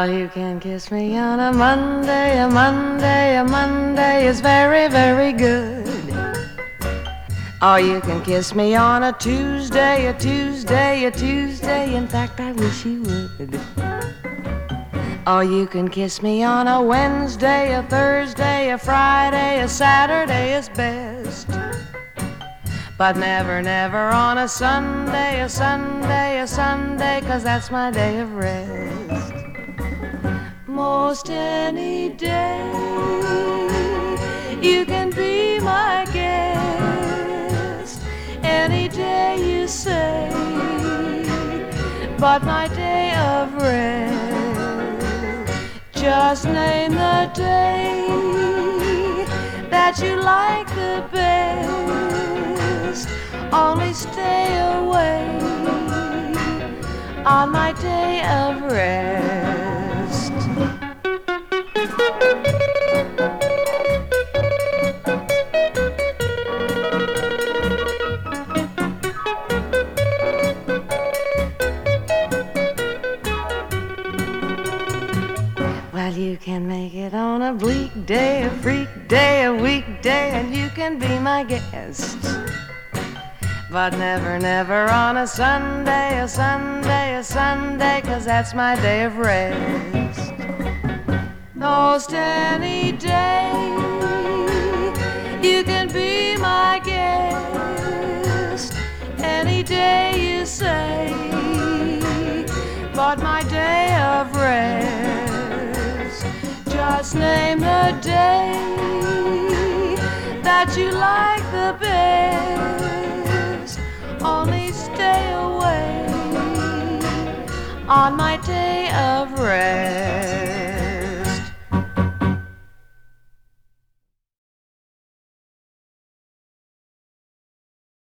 Well, you can kiss me on a Monday, a Monday, a Monday is very, very good. Or you can kiss me on a Tuesday, a Tuesday, a Tuesday. In fact, I wish you would. Or you can kiss me on a Wednesday, a Thursday, a Friday, a Saturday is best. But never, never on a Sunday, a Sunday, a Sunday, cause that's my day of rest. Most any day, you can be my guest. Any day you say, but my day of rest. Just name the day that you like the best. Only stay away on my day of rest. Well, you can make it on a bleak day, a freak day, a weekday, and you can be my guest. But never, never on a Sunday, a Sunday, a Sunday, cause that's my day of rest. Most any day, you can be my guest. Any day you say, but my day Just name the day that you like the best. Only stay away on my day.